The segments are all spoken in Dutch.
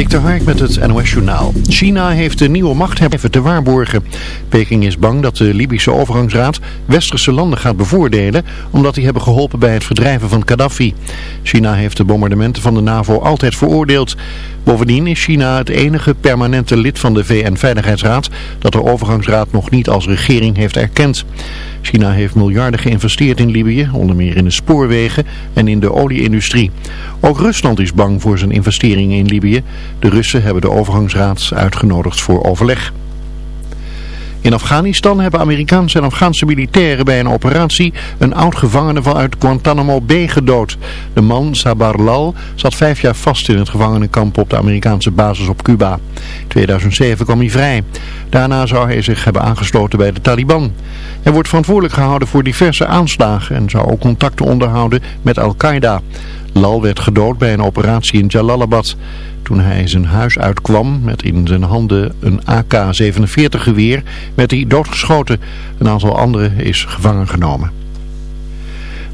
Dik Hark met het NOS Journaal. China heeft de nieuwe machthebber te waarborgen. Peking is bang dat de Libische overgangsraad westerse landen gaat bevoordelen... omdat die hebben geholpen bij het verdrijven van Gaddafi. China heeft de bombardementen van de NAVO altijd veroordeeld. Bovendien is China het enige permanente lid van de VN-veiligheidsraad... dat de overgangsraad nog niet als regering heeft erkend. China heeft miljarden geïnvesteerd in Libië, onder meer in de spoorwegen en in de olieindustrie. Ook Rusland is bang voor zijn investeringen in Libië. De Russen hebben de overgangsraad uitgenodigd voor overleg. In Afghanistan hebben Amerikaanse en Afghaanse militairen bij een operatie een oud-gevangene vanuit Guantanamo Bay gedood. De man, Sabar Lal, zat vijf jaar vast in het gevangenenkamp op de Amerikaanse basis op Cuba. In 2007 kwam hij vrij. Daarna zou hij zich hebben aangesloten bij de Taliban. Hij wordt verantwoordelijk gehouden voor diverse aanslagen en zou ook contacten onderhouden met Al-Qaeda. Lal werd gedood bij een operatie in Jalalabad. Toen hij zijn huis uitkwam met in zijn handen een AK-47 geweer, werd hij doodgeschoten. Een aantal anderen is gevangen genomen.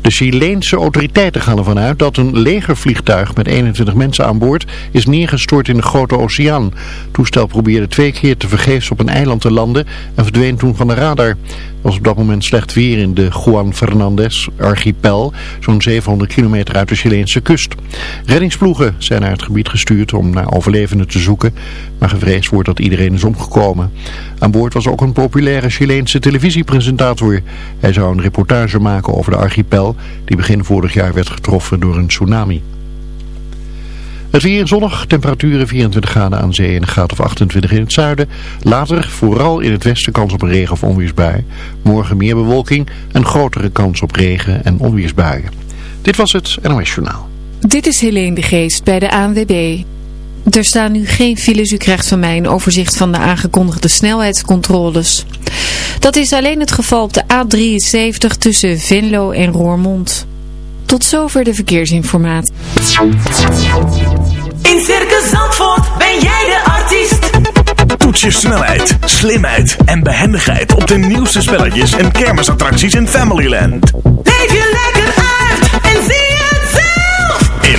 De Chileense autoriteiten gaan ervan uit dat een legervliegtuig met 21 mensen aan boord is neergestort in de Grote Oceaan. Het toestel probeerde twee keer te vergeefs op een eiland te landen en verdween toen van de radar was op dat moment slecht weer in de Juan Fernandez archipel, zo'n 700 kilometer uit de Chileense kust. Reddingsploegen zijn naar het gebied gestuurd om naar overlevenden te zoeken, maar gevreesd wordt dat iedereen is omgekomen. Aan boord was ook een populaire Chileense televisiepresentator. Hij zou een reportage maken over de archipel, die begin vorig jaar werd getroffen door een tsunami. Het weer zonnig, temperaturen 24 graden aan zee en een graad of 28 in het zuiden. Later vooral in het westen kans op regen- of onweersbui. Morgen meer bewolking en grotere kans op regen- en onweersbuien. Dit was het NOS Journaal. Dit is Helene de Geest bij de ANWB. Er staan nu geen files. U krijgt van mij een overzicht van de aangekondigde snelheidscontroles. Dat is alleen het geval op de A73 tussen Venlo en Roermond. Tot zover de verkeersinformatie. In Circus Zandvoort ben jij de artiest. Toets je snelheid, slimheid en behendigheid op de nieuwste spelletjes en kermisattracties in Familyland. Leef je lekker uit en zie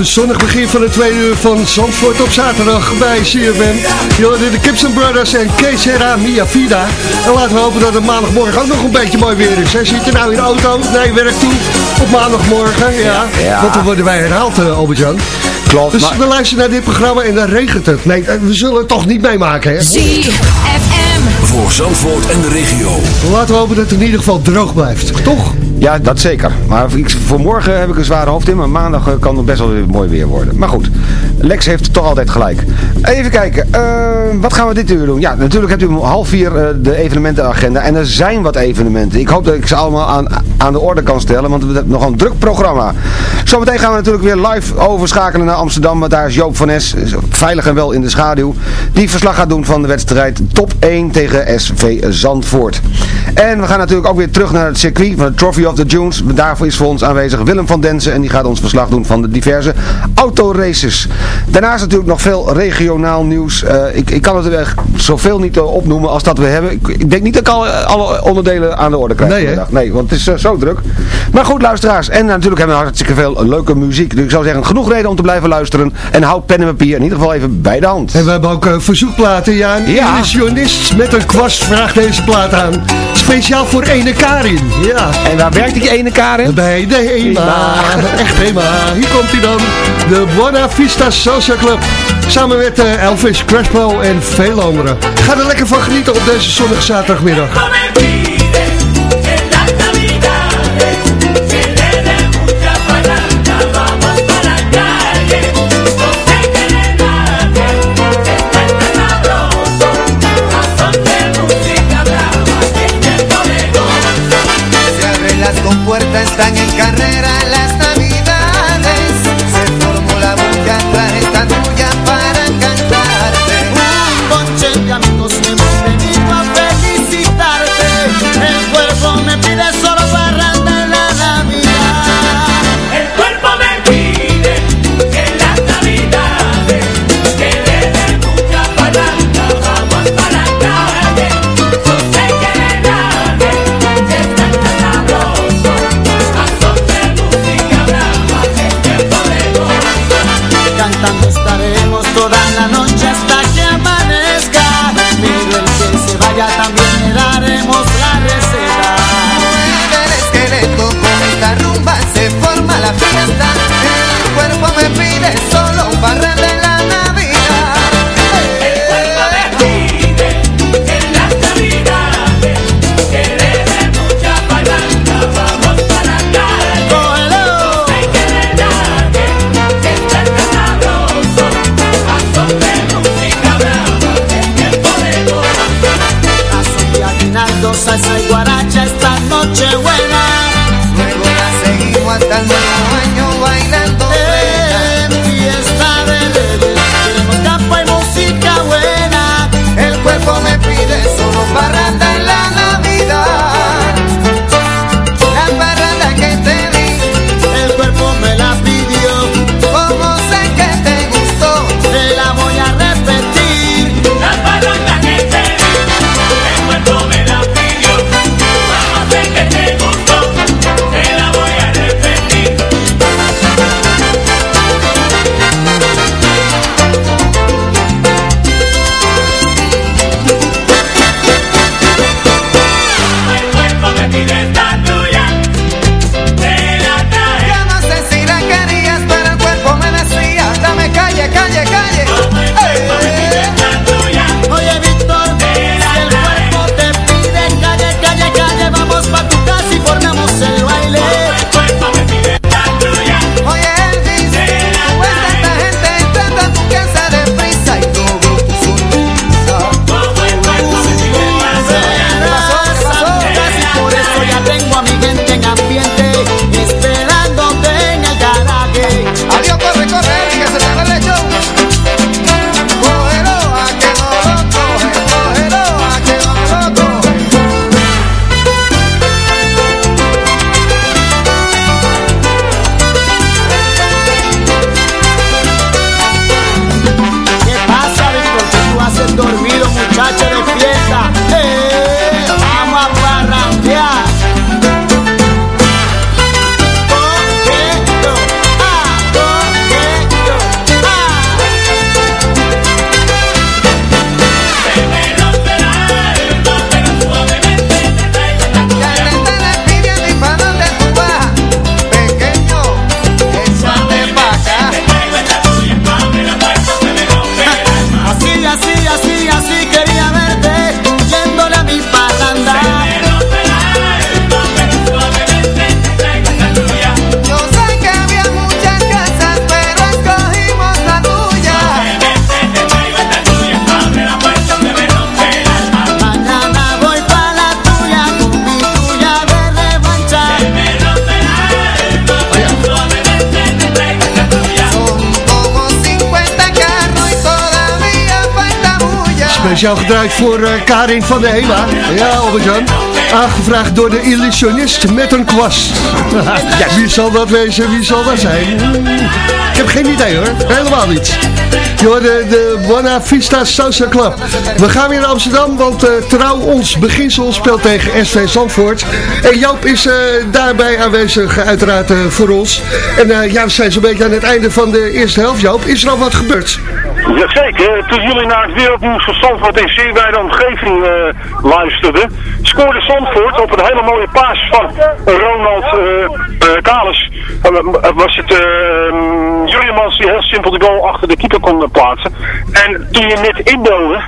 Een zonnig begin van de tweede uur van Zandvoort op zaterdag bij CFM. Jullie de Gibson Brothers en Keesera Mia Vida. En laten we hopen dat het maandagmorgen ook nog een beetje mooi weer is. Zit er nou in de auto, nee, werk toe. Op maandagmorgen, ja. Ja. Want dan worden wij herhaald, uh, Albert-Jan. Klopt. Dus maar- we luisteren naar dit programma en dan regent het. Nee, eh, we zullen het toch niet meemaken, hè? ZFM. Voor Zandvoort en de regio. Laten we hopen dat het in ieder geval droog blijft. Toch? Ja, dat zeker. Maar voor morgen heb ik een zware hoofd in, maar maandag eh, kan het best wel weer mooi weer worden. Maar goed, Lex heeft toch altijd gelijk. Even kijken, eh, wat gaan we dit uur doen? Ja, natuurlijk hebt u om half vier eh, de evenementenagenda. En er zijn wat evenementen. Ik hoop dat ik ze allemaal aan, aan de orde kan stellen, want we hebben nog een druk programma. Zometeen gaan we natuurlijk weer live overschakelen naar Amsterdam, want daar is Joop van Es, veilig en wel in de schaduw, die verslag gaat doen van de wedstrijd top 1 tegen SV Zandvoort. En we gaan natuurlijk ook weer terug naar het circuit van de Trophy of the Dunes. Daarvoor is voor ons aanwezig Willem van Densen en die gaat ons verslag doen van de diverse autoraces. Daarnaast natuurlijk nog veel regionaal nieuws. Eh, ik, ik kan het er echt zoveel niet eh, opnoemen als dat we hebben. Ik, ik denk niet dat ik alle, alle onderdelen aan de orde krijg Nee. Nee, want het is eh, zo druk. Maar goed, luisteraars. En natuurlijk hebben we hartstikke veel leuke muziek. Dus ik zou zeggen, genoeg reden om te blijven luisteren. En houd pen en papier in ieder geval even bij de hand. En we hebben ook verzoekplaten. Ja, een Ja. illusionist met een kwast vraagt deze plaat aan. Speciaal voor ene Karin. Ja. En waar werkt die ene Karin? Bij de HEMA. Echt HEMA. Hier komt hij dan. De Buena Vista Social Club. Samen met eh, Elvis Crespo en veel anderen. Ga er lekker van genieten op deze zonnige zaterdagmiddag. Speciaal gedraaid voor eh, Karin van der Hela. Ja, Albert-Jan. Aangevraagd door de illusionist met een kwast. wie zal dat wezen? Wie zal dat zijn? Ik heb geen idee hoor. Helemaal niet. Joh, de, de Buena Vista Salsa Club. We gaan weer naar Amsterdam, want uh, Trouw ons beginsel speelt tegen SV Zandvoort. En Joop is uh, daarbij aanwezig, uiteraard uh, voor ons. En ja, we zijn zo'n beetje aan het einde van de eerste helft, Joop. Is er al wat gebeurd? Jazeker, toen jullie naar het wereldnieuws van Zandvoort in zeer wijde omgeving luisterden, scoorde Zandvoort op een hele mooie paas van Ronald Kalis. was het Julian die heel simpel de goal achter de keeper kon plaatsen. En toen je net inbelde,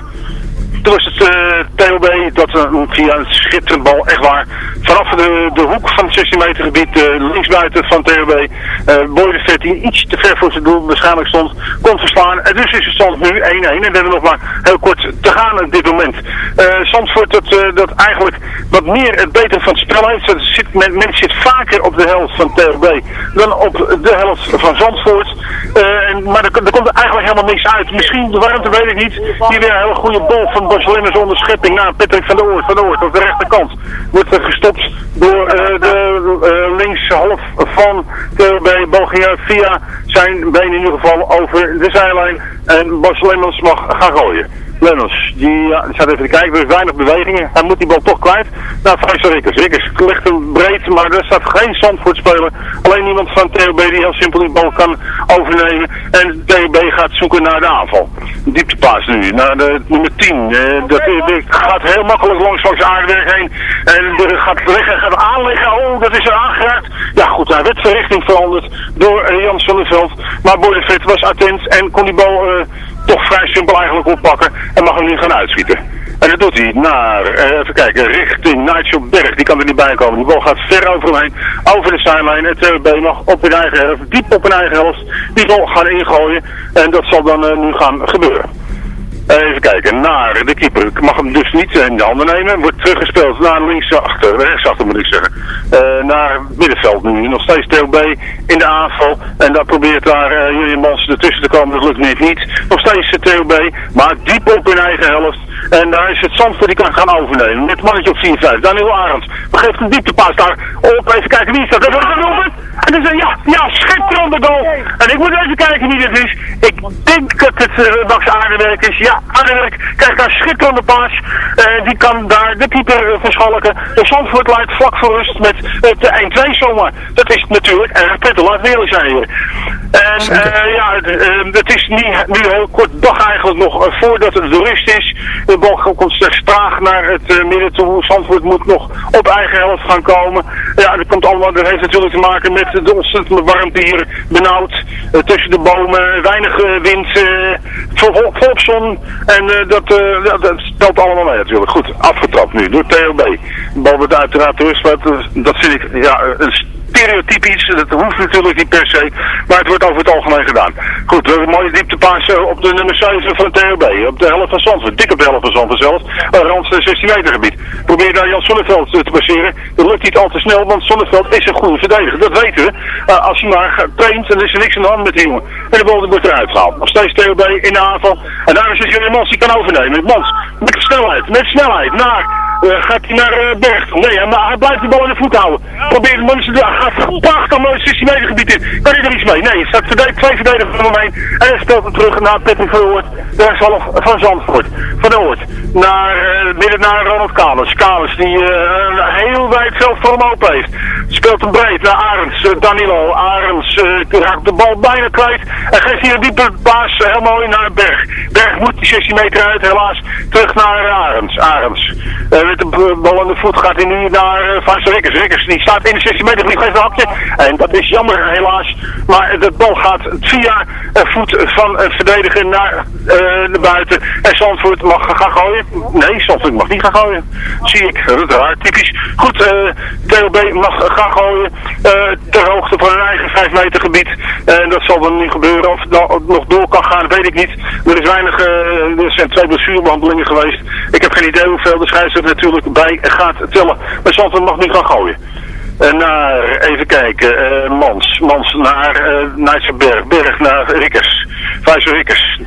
toen was het uh, dat uh, via een schitterend bal, echt waar, vanaf de, de hoek van het 16 meter gebied, uh, linksbuiten van TOB, uh, Boy de Vet, die iets te ver voor zijn doel waarschijnlijk stond, kon verslaan. En dus is het stand nu 1-1 en we hebben nog maar heel kort te gaan op dit moment. Zandvoort dat, dat eigenlijk wat meer het beter van het spel heeft. Dat zit, men, zit vaker op de helft van TOB dan op de helft van Zandvoort. en, maar er, er komt eigenlijk helemaal niks uit. Misschien de warmte weet ik niet. Hier weer een hele goede bal van Barcelona's onderschepping naar Patrick van der Oort. Van der Oort op de rechterkant wordt er gestopt door uh, de uh, linkshalf van bij België via zijn been in ieder geval over de zijlijn. En Barcelona's mag gaan gooien. Lenners, die, ja, staat even te kijken, is weinig bewegingen. Hij moet die bal toch kwijt. Nou, Vijster Rikkers. Rikkers ligt hem breed, maar er staat geen Zandvoort speler. Alleen iemand van TOB die heel simpel die bal kan overnemen. En TOB gaat zoeken naar de aanval. Dieptepaas nu, naar de nummer 10. Uh, dat, dat, gaat heel makkelijk langs langs aardewerk heen. En er gaat liggen, gaat aanleggen. Oh, dat is er aangeraakt. Ja goed, hij werd van richting veranderd door uh, Jans van der. Maar Boydefit was attent en kon die bal... toch vrij simpel eigenlijk oppakken en mag hem nu gaan uitschieten. En dat doet hij naar, uh, even kijken, richting Nigel Berg. Die kan er niet bij komen. Die bal gaat ver over over de zijlijn. Het TWB mag op hun eigen helft, diep op hun eigen helft, die bal gaan ingooien. En dat zal dan uh, nu gaan gebeuren. Even kijken, naar de keeper. Ik mag hem dus niet in de handen nemen. Wordt teruggespeeld naar linksachter, rechtsachter moet ik zeggen. Uh, naar middenveld nu. Nog steeds TLB in de aanval. En daar probeert daar Julian Mans ertussen te komen. Dat lukt niet. Nog steeds TLB, maar diep op in eigen helft. En daar is het Zandvoort die kan gaan overnemen. Met mannetje op 4-5. Daniel Arends. Begeeft een dieptepaas daar op. Even kijken wie is dat. Dat wordt een doelpunt. En dan ja, ja, schitterende goal. En ik moet even kijken wie dit is. Ik denk dat het uh, Max Aardewerk is. Ja, Aardewerk krijgt daar schitterende paas. Uh, die kan daar de keeper uh, verschalken. De Zandvoort leidt vlak voor rust met de 1-2 zomaar. Dat is natuurlijk erg prettig. Laat eerlijk zijn hier. En ja, het is niet, nu heel kort dag eigenlijk nog voordat het de rust is. Bal komt slechts traag naar het midden toe. Zandvoort moet nog op eigen helft gaan komen. Ja, dat komt allemaal, dat heeft natuurlijk te maken met de ontzettende warmte hier benauwd. Uh, tussen de bomen, weinig uh, wind, volop vol zon. En dat, dat, dat stelt allemaal mee natuurlijk. Goed, afgetrapt nu door TOB. De bal wordt uiteraard maar dat vind ik ja, een stereotypisch, dat hoeft natuurlijk niet per se, maar het wordt over het algemeen gedaan. Goed, we hebben een mooie dieptepaas op de nummer 7 van TOB, op de helft van Zandvoort, dik op de helft van Zandvoort zelfs, het 16 meter gebied. Probeer daar Jan Sonneveld te passeren, dat lukt niet al te snel, want Sonneveld is een goede verdediger, dat weten we. Uh, als hij maar traint, dan is er niks aan de hand met die jongen. En de bal wordt eruit gehaald. Nog steeds TOB in de aanval, en daar is het Jullie Mans die kan overnemen. Mans, met snelheid, met snelheid, naar... Uh, gaat hij naar uh, Berg. Nee, maar hij blijft de bal in de voet houden. Probeert de mensen, hij gaat prachtig mooi 16 meter gebied in. Kan hij er iets mee? Nee, er staat verdedig, twee verdedigers van hem heen. En hij speelt hem terug naar Patrick van Oort. De rechtshalf van Zandvoort. Van Oort. Naar, midden naar Ronald Kalens. Kalens die heel wijd zelf voor hem open heeft. Speelt hem breed naar Arends. Danilo. Arends raakt de bal bijna kwijt. En geeft hier een diepe paas heel mooi naar Berg. Berg moet die 16 meter uit, helaas. Terug naar Arends. Arends met de bal aan de voet gaat hij nu naar uh, Van Rikkers. Die staat in de 16 meter, die geeft een hapje. En dat is jammer helaas. Maar de bal gaat via voet van een verdediger naar de buiten. En Zandvoort mag gaan gooien. Nee, Zandvoort mag niet gaan gooien. Zie ik, raar, typisch. Goed, uh, TLB mag gaan gooien. ter hoogte van een eigen 5 meter gebied. En dat zal dan niet gebeuren. Of het nog door kan gaan, weet ik niet. Er is weinig, er zijn twee blessurebehandelingen geweest. Geen idee hoeveel de scheidsrechter natuurlijk bij gaat tellen. Maar Zandvoort mag niet gaan gooien. Uh, naar, even kijken, uh, Mans. Mans naar uh. Berg naar Rikkers. Vijzer Rikkers.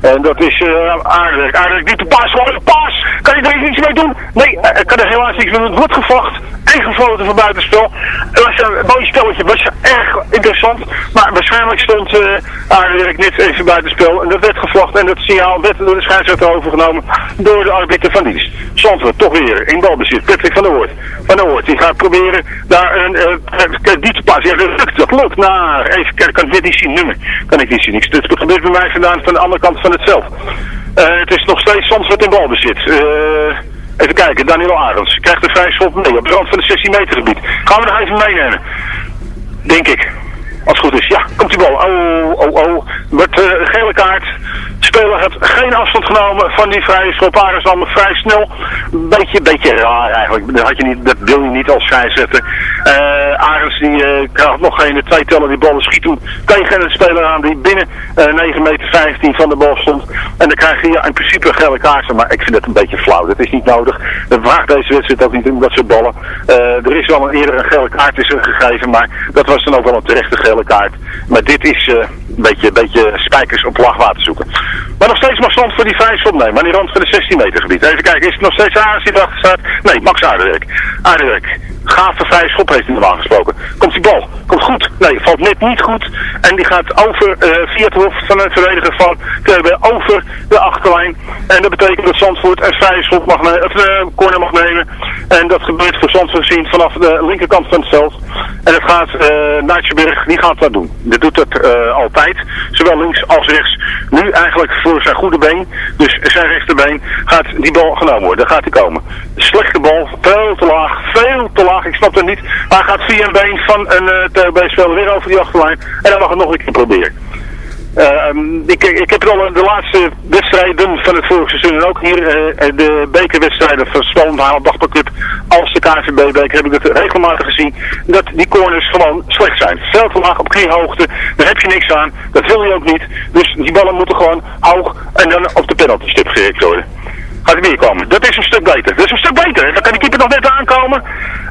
En dat is uh, aardig. Aardig. Diepe paas. Gewoon paas. Kan je er iets mee doen? Nee, uh, kan er helaas niks mee doen. Het wordt gevacht. En voor buitenspel. Het was een mooi spelletje. Was erg interessant. Maar waarschijnlijk stond uh, net even buitenspel. En dat werd gevlacht. En dat signaal werd door de scheidsrechter overgenomen. Door de arbiter van dienst. Zandvoort toch weer in balbezit. Patrick van der Hoort. Van der Hoort. Die gaat proberen daar een uh, diepte paas. Ja, dat. Dat lukt. Nou, even kijken. Kan ik dit niet zien. Nummer. Kan ik niet zien. Ik, het gebeurt bij mij vandaan van de andere kant van het veld. Uh, het is nog steeds Zandvoort in balbezit. Uh, even kijken, Daniel Arends krijgt de vrij schot mee op de rand van het 16 meter gebied. Gaan we nog even meenemen. Denk ik. Als het goed is. Ja, komt die bal. Oh, oh, oh. Wordt uh, gele kaart. Speler heeft geen afstand genomen van die vrije schop. Arends dan vrij snel. Beetje, beetje raar eigenlijk. Dat, had je niet, dat wil je niet als scheidsrechter. Uh, Arends die uh, krijgt nog geen twee tellen die ballen schiet toen tegen een speler aan die binnen uh, 9 meter 15 van de bal stond. En dan krijg je in principe gele kaart. Maar ik vind het een beetje flauw. Dat is niet nodig. Dat vraagt deze wedstrijd ook niet om dat soort ballen. er is wel een eerder een gele kaart is gegeven. Maar dat was dan ook wel een terechte gele kaart. Maar dit is een beetje, beetje spijkers op laagwater zoeken. Maar nog steeds mag stand voor die vrije schop nemen. Aan die rand van de 16 meter gebied. Even kijken, is het nog steeds Aardes die erachter staat? Nee, Max Aardewerk. Aardewerk. Gave vrije schop heeft hij normaal gesproken. Komt die bal? Komt goed? Nee, valt net niet goed. En die gaat over uh, via het hoofd van het verdediger van over de achterlijn. En dat betekent dat Zandvoort een vrije schop mag nemen, of uh, corner mag nemen. En dat gebeurt voor Zandvoort gezien vanaf de linkerkant van het veld. En het gaat uh, die gaat dat doen. Dit doet uh, altijd. Zowel links als rechts. Nu eigenlijk voor zijn goede been, dus zijn rechterbeen, gaat die bal genomen worden. Daar gaat hij komen. Slechte bal, veel te laag, veel te laag. Ik snap het niet. Maar hij gaat via een been van een uh, TB-speler weer over die achterlijn. En dan mag het nog een keer proberen. Uh, ik, ik heb al de laatste wedstrijden van het vorige seizoen en ook hier uh, de bekerwedstrijden van Haal Cup als de KVB-beker heb ik het regelmatig gezien dat die corners gewoon slecht zijn. Veel te laag op kniehoogte, daar heb je niks aan, dat wil je ook niet. Dus die ballen moeten gewoon hoog en dan op de penalty stip worden. Gaat er weer komen. Dat is een stuk beter. Is een stuk beter. Dan kan die keeper nog net aankomen.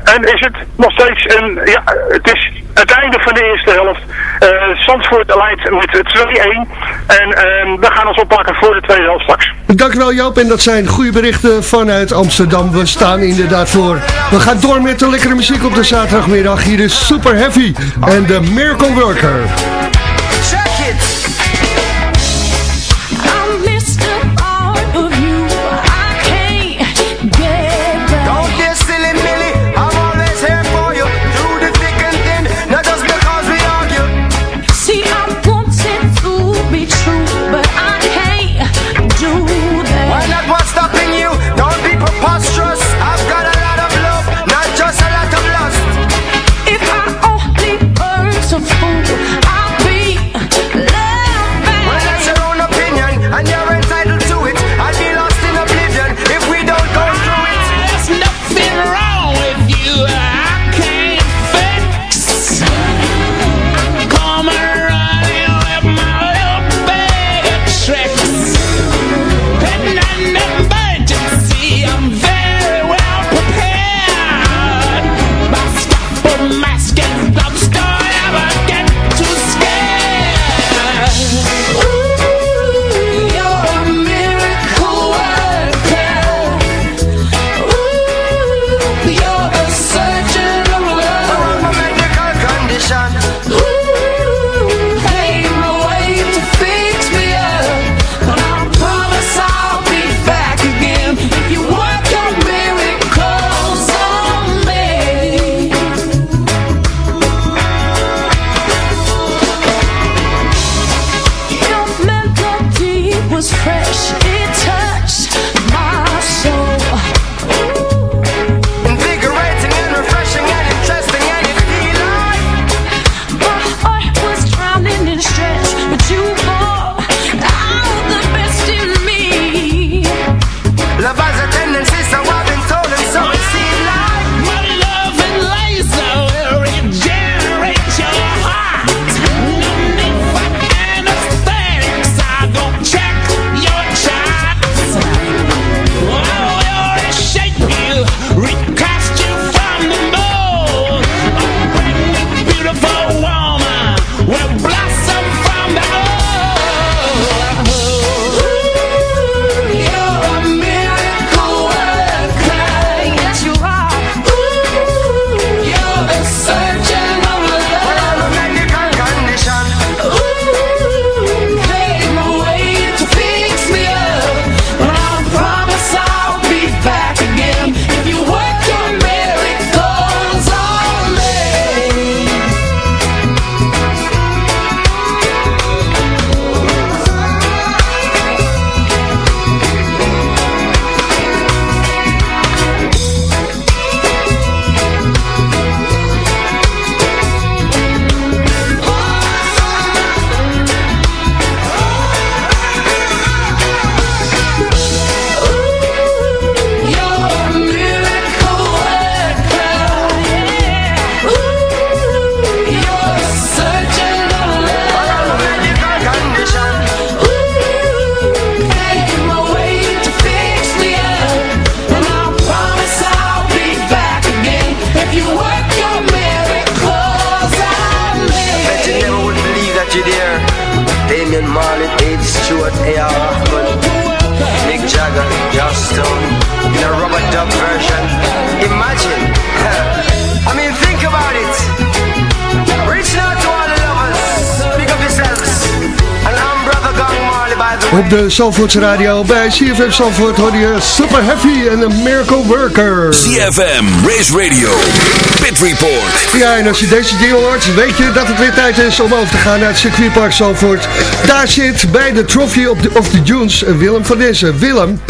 En is het nog steeds een, ja, het is het einde van de eerste helft. Uh, Zandvoort leidt met 2-1. En uh, we gaan ons oppakken voor de tweede helft straks. Dankjewel Joop. En dat zijn goede berichten vanuit Amsterdam. We staan inderdaad voor. We gaan door met de lekkere muziek op de zaterdagmiddag. Hier is Super Heavy en de Miracle Worker. Op de Zandvoorts Radio bij CFM Zandvoort hoor je Super Heavy en een Miracle Worker. CFM, Race Radio, Pit Report. Ja, en als je deze deal hoort, weet je dat het weer tijd is om over te gaan naar het circuitpark Zandvoort. Daar zit bij de Trophy of the, of the Dunes Willem van Dessen. Willem.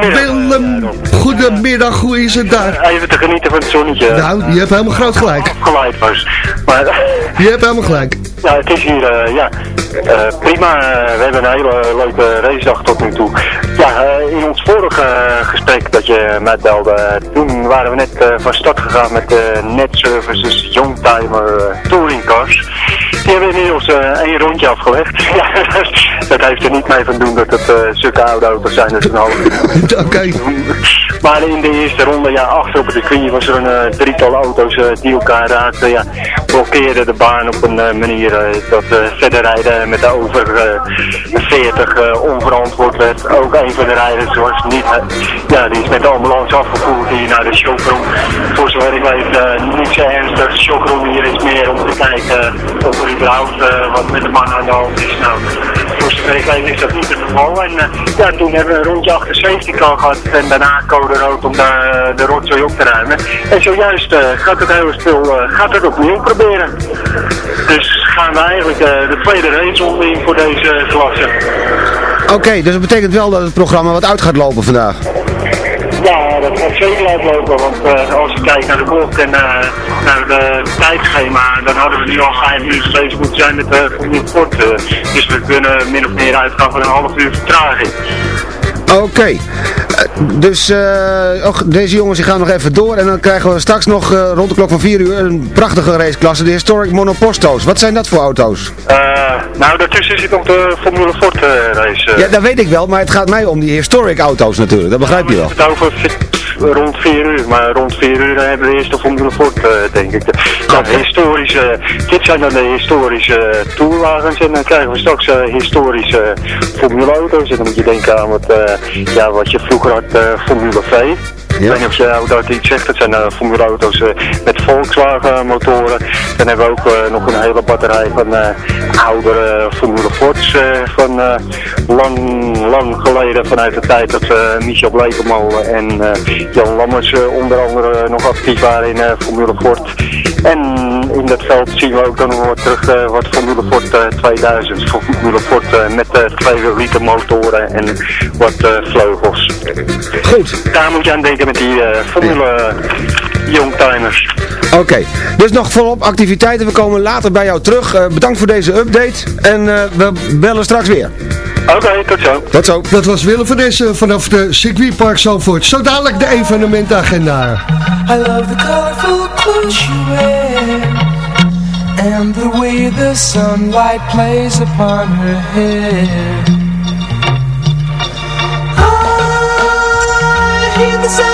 Willem, goedemiddag, hoe is het daar? Even te genieten van het zonnetje. Nou, je hebt helemaal groot gelijk. Afgeleid was. Maar Je hebt helemaal gelijk. ja, het is hier, eh, ja, eh, prima. Eh, we hebben een hele leuke racedag tot nu toe. Ja, eh, in ons vorige gesprek dat je mij belde, toen waren we net van start gegaan met de Net Services Youngtimer Touring Cars. Die hebben inmiddels één rondje afgelegd. dat heeft er niet mee van doen dat het eh zulke oude auto's zijn, dus een uur. Oké. Maar in de eerste ronde, ja, achter op het circuit was er een drietal auto's die elkaar raakten. Ja, blokkeerden de baan op een eh, manier eh, dat eh, verder rijden met de over eh, 40 eh, onverantwoord werd. Ook een van de rijders was niet, ja, die is met de ambulance afgevoerd hier naar de showroom. Voor zover ik weet, niet zo ernstig. De showroom hier is meer om te kijken of er überhaupt wat met de man aan de hand is. Nou, voor is dat niet het geval. En eh, ja, toen hebben we een rondje achter safety gehad en daarna code rood om daar eh, de rotzooi op te ruimen. En zojuist eh, gaat het spul eh, gaat het opnieuw proberen. Dus gaan we eigenlijk de tweede raceronde in voor deze klasse. Oké, dus dat betekent wel dat het programma wat uit gaat lopen vandaag. Ja, dat gaat zeker uitlopen, want eh, als je kijkt naar de klok en eh, naar de tijdschema, dan hadden we nu al vijf minuten bezig moeten zijn met de Sport. eh. dus we kunnen min of meer uitgaan van een half uur vertraging. Oké, dus eh, deze jongens die gaan nog even door en dan krijgen we straks nog eh, rond de klok van 4 uur een prachtige raceklasse, de Historic Monoposto's. Wat zijn dat voor auto's? Eh, nou, daartussen zit nog de Formule Ford eh, race. eh. Ja, dat weet ik wel, maar het gaat mij om die historic auto's natuurlijk, dat begrijp je wel. Het over rond 4 uur, maar rond 4 uur hebben we eerst de Formule Ford, eh, denk ik. Historische, dit zijn dan de historische tourwagens en dan krijgen we straks eh, historische Formule auto's. En dan moet je denken aan wat, eh, ja, wat je vroeger had, eh, Formule V. Ik weet niet of je dat iets zegt, dat zijn uh, Formule auto's eh, met Volkswagen motoren. Dan hebben we ook eh, nog een hele batterij van eh, oudere Formule Fords eh, van eh, lang, lang geleden vanuit de tijd dat eh, Michel Blekemolen en eh, Jan Lammers eh, onder andere nog actief waren in eh, Formule Ford. En in dat veld zien we ook dan nog wat terug eh, wat Formule Ford eh, 2000, Formule Ford eh, met eh 2 liter motoren en wat eh, vleugels. Goed. Daar moet je aan denken met die eh, Formule Youngtimers. Oké, dus nog volop activiteiten, we komen later bij jou terug. Eh, bedankt voor deze update en eh, we bellen straks weer. Oké, tot zo. Tot zo. Dat was Willem van Dessen vanaf de circuitpark Zandvoort. Zo dadelijk de evenementagenda. I love the colorful clothes you wear And the way the sunlight plays upon her hair I hear the sound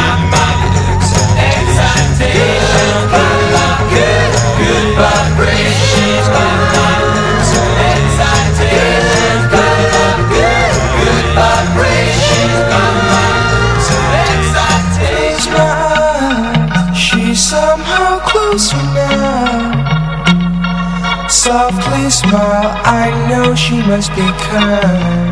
must be kind.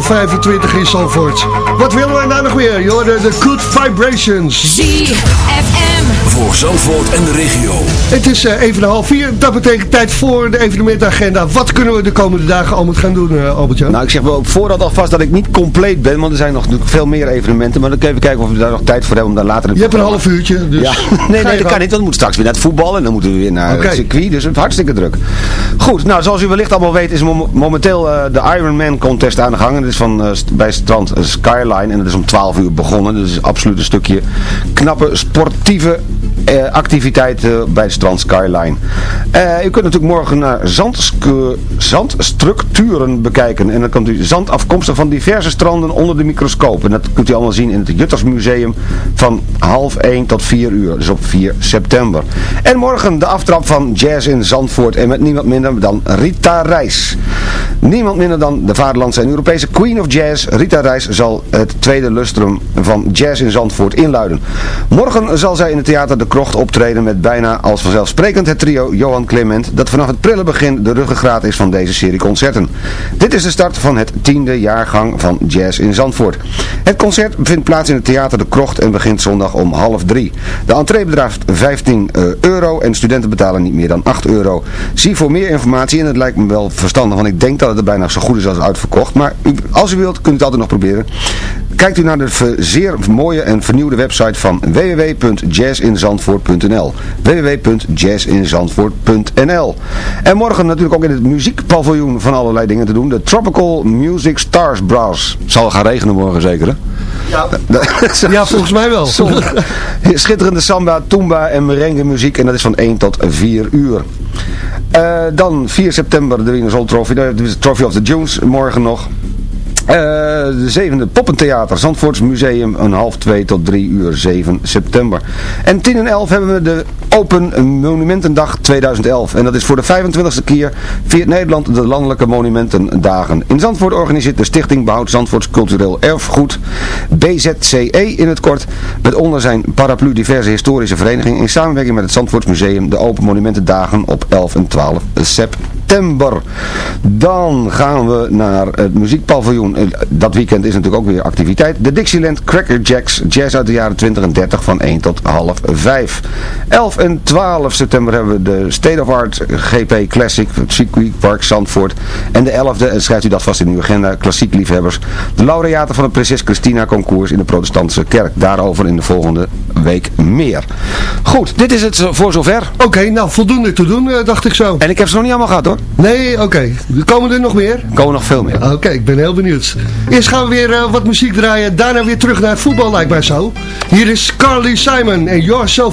Graad of 25 in Zandvoort. Wat willen nou nog meer? Je hoorde de Good Vibrations. ZFM. Voor Zandvoort en de regio. Het is eh, even een half vier. Dat betekent tijd voor de evenementagenda. Wat kunnen we de komende dagen allemaal gaan doen, uh, Albert-Jan? Nou, ik zeg wel voordat alvast dat ik niet compleet ben, want er zijn nog veel meer evenementen. Maar dan kun je even kijken of we daar nog tijd voor hebben om daar later... je hebt een half uurtje, dus... Ja, nee, nee, dat kan niet, want we moeten straks weer naar het voetbal en dan moeten we weer naar het circuit. Dus het is hartstikke druk. Goed, nou, zoals u wellicht allemaal weet is mom- momenteel eh, de Ironman contest aan de gang. En dat is van, eh, bij strand Skyline en dat is om 12 uur begonnen. Dus absoluut een stukje knappe sportieve eh, activiteit eh, bij strand Skyline. Eh, u kunt natuurlijk morgen naar zandstructuren bekijken. En dan kunt u zand afkomstig van diverse stranden onder de microscoop. En dat kunt u allemaal zien in het Juttersmuseum van half 1 tot 4 uur. Dus op 4 september. En morgen de aftrap van Jazz in Zandvoort. En met niemand minder dan Rita Reis. Niemand minder dan de vaderlandse en Europese Queen of Jazz. Rita Reis zal het tweede lustrum van Jazz in Zandvoort inluiden. Morgen zal zij in het theater De Krocht optreden met bijna als vanzelfsprekend het trio Johan Clement dat vanaf het prille begin de ruggengraat is van deze serie concerten. Dit is de start van het tiende jaargang van Jazz in Zandvoort. Het concert vindt plaats in het theater De Krocht en begint zondag om half drie. De entree bedraagt 15 eh, euro en studenten betalen niet meer dan 8 euro. Zie voor meer informatie, en het lijkt me wel verstandig, want ik denk dat het er bijna zo goed is als uitverkocht. Maar als u wilt, kunt u het altijd nog proberen. Kijkt u naar de zeer mooie en vernieuwde website van www.jazzinzandvoort.nl www.jazzinzandvoort.nl En morgen natuurlijk ook in het muziekpaviljoen van allerlei dingen te doen. De Tropical Music Stars Brass. Het zal gaan regenen morgen zeker hè? Ja. ja, volgens mij wel. Schitterende samba, tumba en merengue muziek. En dat is van 1 tot 4 uur. Eh, dan 4 september de Winners Old Trophy. De Trophy of the Dunes morgen nog. Eh, de zevende Poppentheater, Zandvoorts Museum, een half 2 tot 3 uur 7 september. En 10 en 11 hebben we de Open Monumentendag 2011. En dat is voor de 25e keer viert Nederland de Landelijke Monumentendagen. In Zandvoort organiseert de Stichting Behoud Zandvoorts Cultureel Erfgoed, BZCE in het kort, met onder zijn paraplu diverse historische verenigingen in samenwerking met het Zandvoorts Museum de Open Monumentendagen op 11 en 12 september. Dan gaan we naar het muziekpaviljoen. Eh, Dat weekend is natuurlijk ook weer activiteit. De Dixieland Cracker Jacks, jazz uit de jaren 20 en 30 van 1 tot half 5. 11 en 12 september hebben we de State of Art GP Classic, het Circuit Park Zandvoort. En de 11e, en schrijft u dat vast in uw agenda, klassiek liefhebbers. De laureaten van het Prinses Christina concours in de protestantse kerk. Daarover in de volgende week meer. Goed, dit is het voor zover. Oké, nou voldoende te doen, eh, dacht ik zo. En ik heb ze nog niet allemaal gehad hoor. Nee, oké. Er komen er nog meer? Er komen nog veel meer. Oké, ik ben heel benieuwd. Eerst gaan we weer eh, wat muziek draaien. Daarna weer terug naar het voetbal, lijkt mij zo. Hier is Carly Simon en You're So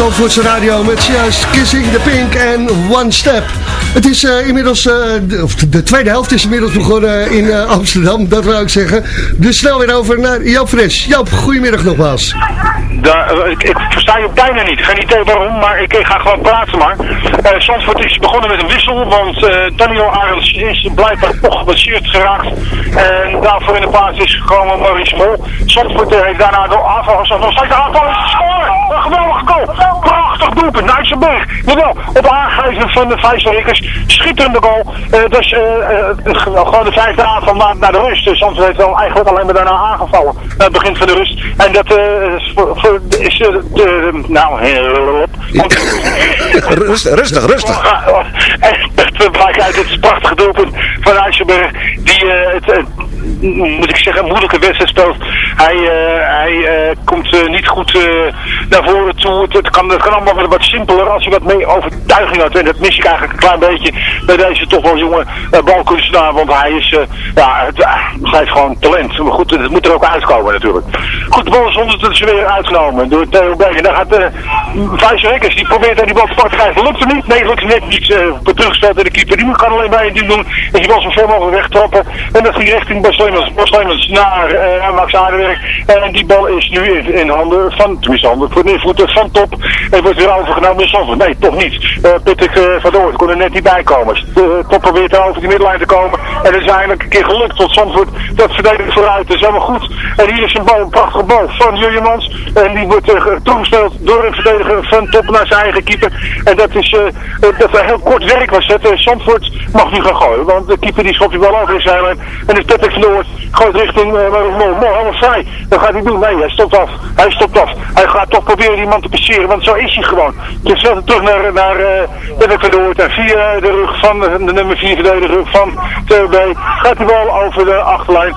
Zandvoortse Radio met juist Kissing the Pink en One Step. Het is eh, inmiddels, eh, de, of de tweede helft is inmiddels begonnen in eh, Amsterdam, dat wil ik zeggen. Dus snel weer over naar Joop Fres. Joop, goedemiddag nogmaals. Ik, ik versta je bijna niet. Geen idee waarom, maar ik, ga gewoon praten maar. Uh, Zandvoort is begonnen met een wissel, want uh, Daniel Arends is blijkbaar toch geblesseerd geraakt. En daarvoor in de plaats is gekomen Maurice Mol. Zandvoort heeft daarna door aanval nog steeds aanval is. Een geweldige goal. Prachtig doelpunt, Nijtsenberg. Jawel, op aangeven van de Vijsterikkers. Schitterende goal. Uh, dus gewoon de vijfde aanval naar, naar de rust. Zandvoort heeft wel eigenlijk alleen maar daarna aangevallen. het begin van de rust. En dat is de, de nou, rustig, rustig, rustig. Het blijkt uit het prachtige doelpunt van IJsselberg, die het, moet ik zeggen, moeilijke wedstrijd speelt. Hij, uh, hij komt niet goed naar voren toe. Het, het, kan, het kan allemaal wat simpeler als hij wat meer overtuiging had. En dat mis ik eigenlijk een klein beetje bij deze toch wel jonge balkunstenaar. Want hij is, ja, het, hij heeft gewoon talent. Maar goed, het moet er ook uitkomen natuurlijk. Goed, de bal is ondertussen weer uitgenomen door Theo Berg. En daar gaat de Vijs Rekkers, die probeert aan die bal te pakken te krijgen. Lukt hem niet? Nee, lukt hem net niet. Uh, teruggespeeld door de keeper. Die kan alleen bij ding doen. En die bal zo ver mogelijk wegtrappen. En dat ging richting Bas Leemans naar uh, Max Aardenwerk. En die bal is nu in, in handen van, tenminste handen, voor de voeten van Top. En wordt weer overgenomen in Zandvoort. Nee, toch niet. Uh, Pittig uh, van Doort kon er net niet bij komen. Top probeert er over die middenlijn te komen. En het is eigenlijk een keer gelukt tot Zandvoort. Dat verdedigt vooruit. Dat is helemaal goed. En hier is een bal, een prachtige bal van Jurjemans. En die wordt toegespeeld door een verdediger van Top naar zijn eigen keeper. En dat is dat heel kort werk was het. Zandvoort mag nu gaan gooien. Want de keeper die schopt die bal over in zijn lijn. En is Patrick van Noord gooit richting uh, Mol. Mol, helemaal vrij. Dat gaat hij doen. Nee, hij stopt af. Hij stopt af. Hij gaat toch proberen die man te passeren. Want zo is hij gewoon. Dus wel terug naar, naar uh, van Noord. En via de rug van de, de nummer 4 verdediger van TB gaat die bal over de achterlijn.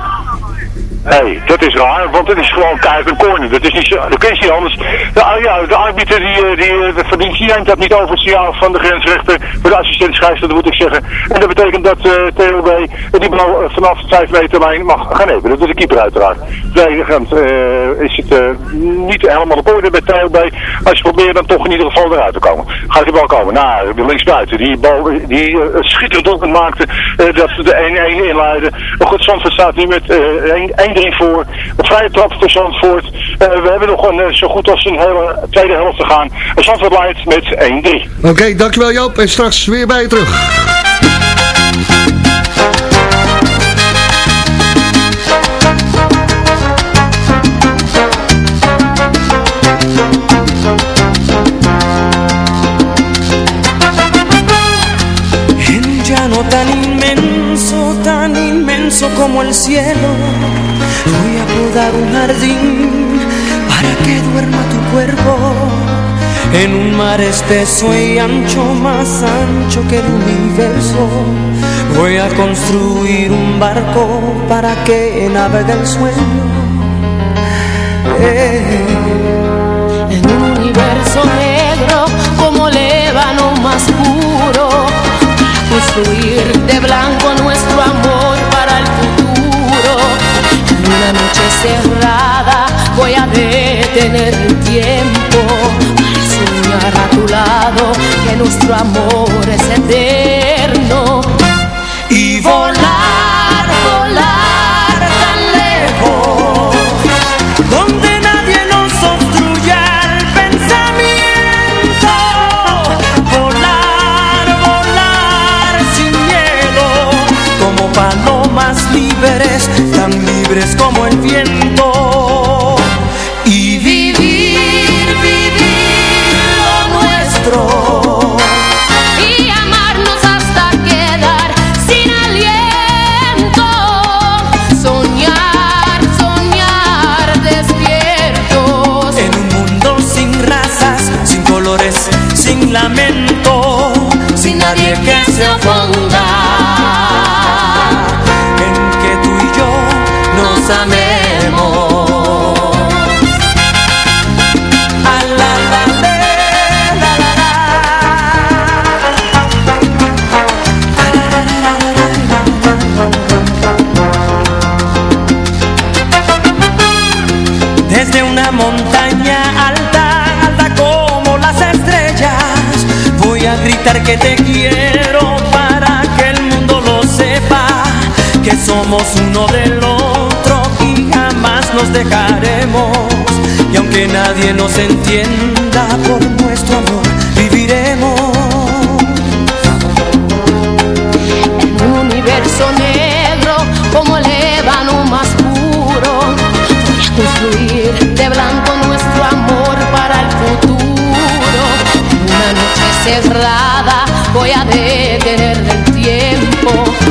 Nee, dat is raar, want het is gewoon keihard een corner. Dat is niet zo, dat is niet anders. De, ja, de arbiter die, die, die verdient, die dat niet over het signaal van de grensrechter, voor de assistent scheidsrechter moet ik zeggen. En dat betekent dat uh, TOB die bal vanaf 5 meter lijn mag gaan nemen. Dat is de keeper uiteraard. Verdedigend uh, is het niet helemaal op orde bij TOB. Als je probeert dan toch in ieder geval eruit te komen. Gaat die bal komen de linksbuiten. Die bal die uh, schitterend maakte dat ze de 1-1 inluiden. Maar goed, Zandvoort staat nu met 1 1-3 voor. Een vrije trap voor Zandvoort. Uh, we hebben nog een, uh, zo goed als een hele tweede helft te gaan. En Zandvoort leidt met 1-3. Oké, okay, dankjewel Joop. En straks weer bij je terug. tan inmenso, tan como el cielo. Voy a podar un jardín para que duerma tu cuerpo en un mar espeso y ancho, más ancho que el universo. Voy a construir un barco para que navegue el sueño. Eh. En un universo negro como lébano más puro, construir de blanco nuestro voy a detener el tiempo para soñar a tu lado que nuestro amor es eterno. Y volar, volar tan lejos, donde nadie nos obstruya el pensamiento. Volar, volar sin miedo, como palomas libres, tan libres como el viento. se afonda en que tú y yo nos amemos. Desde una montaña alta, alta como las estrellas, voy a gritar que te quiero somos uno del otro y jamás nos dejaremos. Y aunque nadie nos entienda por nuestro amor, viviremos. En un universo negro como el ébano más puro Voy a construir de blanco nuestro amor para el futuro En una noche cerrada voy a detener el tiempo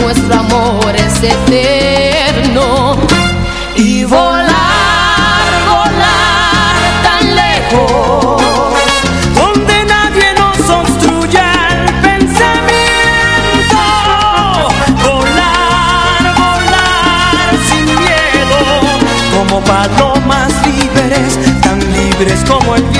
nuestro amor es eterno. Y volar, volar tan lejos Donde nadie nos obstruya el pensamiento. Volar, volar sin miedo Como palomas libres, tan libres como el viento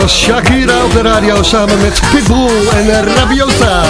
Was Shakira op de radio samen met Pitbull en Rabiosa.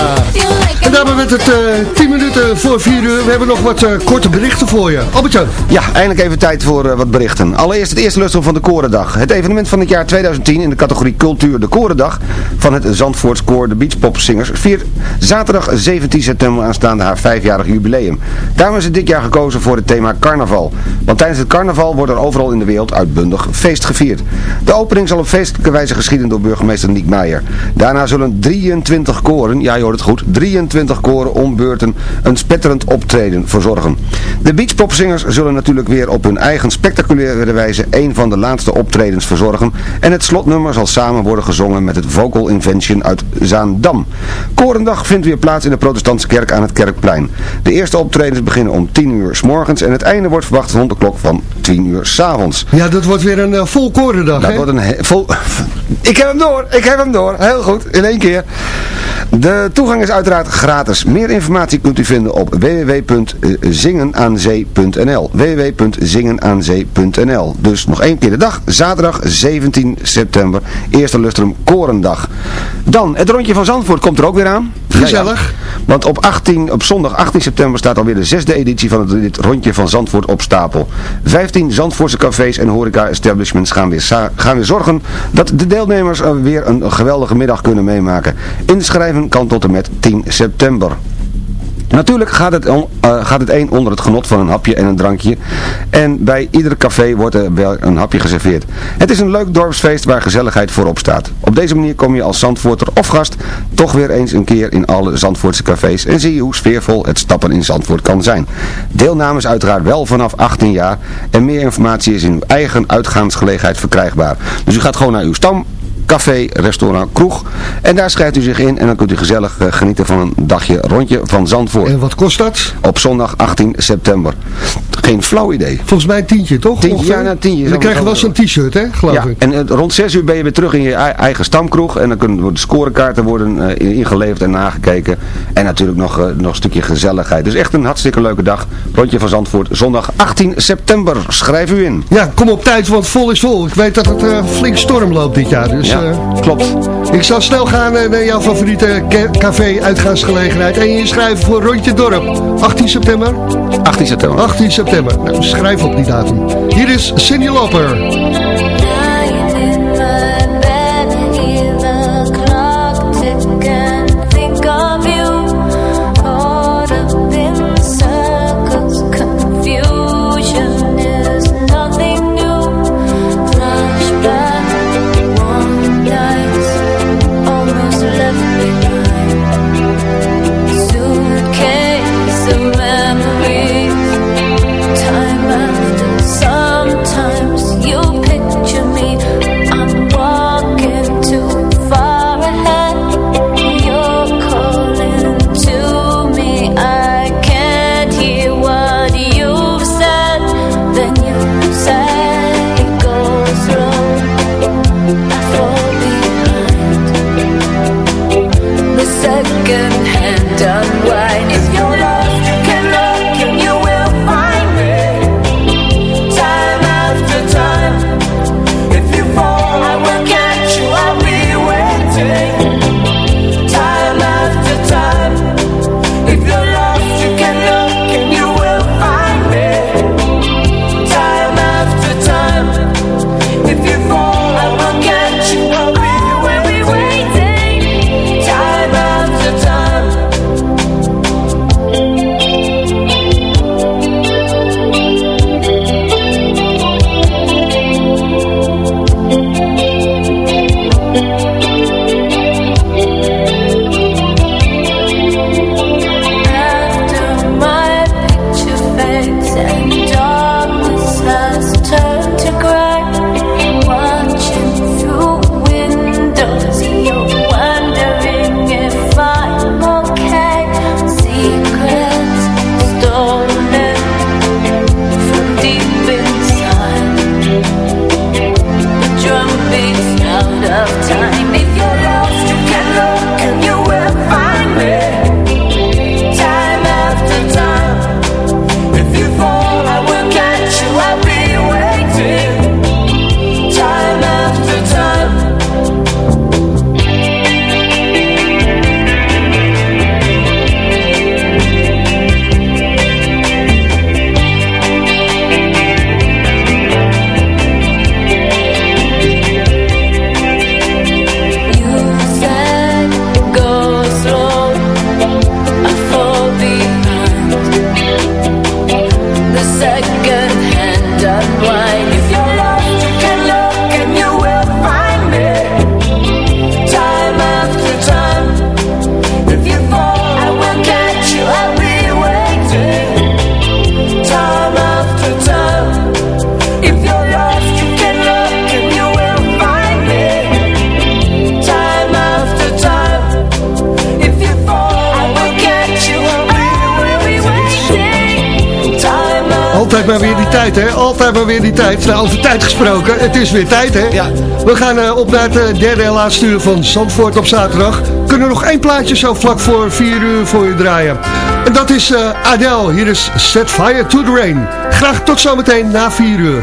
En daarmee werd het eh 10 minuten voor 4 uur. We hebben nog wat eh, korte berichten voor je. Albertje. Ja, eindelijk even tijd voor eh, wat berichten. Allereerst het eerste lustrum van de Korendag. Het evenement van het jaar 2010 in de categorie Cultuur de Korendag van het Zandvoorts Koor de Beachpopzingers viert zaterdag 17 september aanstaande haar vijfjarig jubileum. Daarom is het dit jaar gekozen voor het thema carnaval. Want tijdens het carnaval wordt er overal in de wereld uitbundig feest gevierd. De opening zal op feestelijke wijze geschieden door burgemeester Niek Meijer. Daarna zullen 23 koren, ja je hoort het goed, 23 koren om beurten een spetterend optreden verzorgen. De beachpopzingers zullen natuurlijk weer op hun eigen spectaculaire wijze een van de laatste optredens verzorgen en het slotnummer zal samen worden gezongen met het Vocal Invention uit Zaandam. Korendag vindt weer plaats in de protestantse kerk aan het Kerkplein. De eerste optredens beginnen om 10 uur s morgens en het einde wordt verwacht rond de klok van 10 uur s avonds. Ja, dat wordt weer een uh, vol korendag, Dat wordt een vol... Ik heb hem door, ik heb hem door. Heel goed, in één keer. De toegang is uiteraard gratis. Meer informatie kunt u vinden op www.zingenaanzee.nl www.zingenaanzee.nl Dus nog één keer de dag, zaterdag 17 september, eerste lustrum Korendag. Dan, het rondje van Zandvoort komt er ook weer aan. Gezellig. Want op, 18, op zondag 18 september staat alweer de zesde editie van het, dit rondje van Zandvoort op stapel. 15 Zandvoortse cafés en horeca-establishments gaan weer, gaan weer zorgen dat de deelnemers weer een geweldige middag kunnen meemaken. Inschrijven kan tot en met 10 september. Natuurlijk gaat het, on- eh, gaat het een onder het genot van een hapje en een drankje. En bij ieder café wordt er wel een hapje geserveerd. Het is een leuk dorpsfeest waar gezelligheid voorop staat. Op deze manier kom je als Zandvoorter of gast toch weer eens een keer in alle Zandvoortse cafés. En zie je hoe sfeervol het stappen in Zandvoort kan zijn. Deelname is uiteraard wel vanaf 18 jaar. En meer informatie is in uw eigen uitgaansgelegenheid verkrijgbaar. Dus u gaat gewoon naar uw stam café, restaurant, kroeg. En daar schrijft u zich in en dan kunt u gezellig eh, genieten van een dagje rondje van Zandvoort. En wat kost dat? Op zondag 18 september. Geen flauw idee. Volgens mij een tientje, toch? Tientje, ja, nou, tientje. En dan krijg je wel zo'n t-shirt, hè? Geloof Ja, ik. en eh, rond 6 uur ben je weer terug in je ei- eigen stamkroeg. En dan kunnen de scorekaarten worden eh, ingeleverd en nagekeken. En natuurlijk nog, nog een stukje gezelligheid. Dus echt een hartstikke leuke dag. Rondje van Zandvoort, zondag 18 september. Schrijf u in. Ja, kom op tijd, want vol is vol. Ik weet dat het flink storm loopt dit jaar. Dus, Ja, klopt. Ik zal snel gaan eh, naar jouw favoriete ca- café uitgaansgelegenheid. En je inschrijven voor Rondje Dorp. 18 september? 18 september. 18 september. Nou, schrijf op die datum. Hier is Cindy Loper. tijd, hè? Altijd maar weer die tijd. Nou, over tijd gesproken. Het is weer tijd, hè? Ja. We gaan uh, op naar het eh, derde en laatste uur van Zandvoort op zaterdag. Kunnen nog één plaatje zo vlak voor vier uur voor je draaien. En dat is uh, Adele. Hier is Set Fire to the Rain. Graag tot zometeen na vier uur.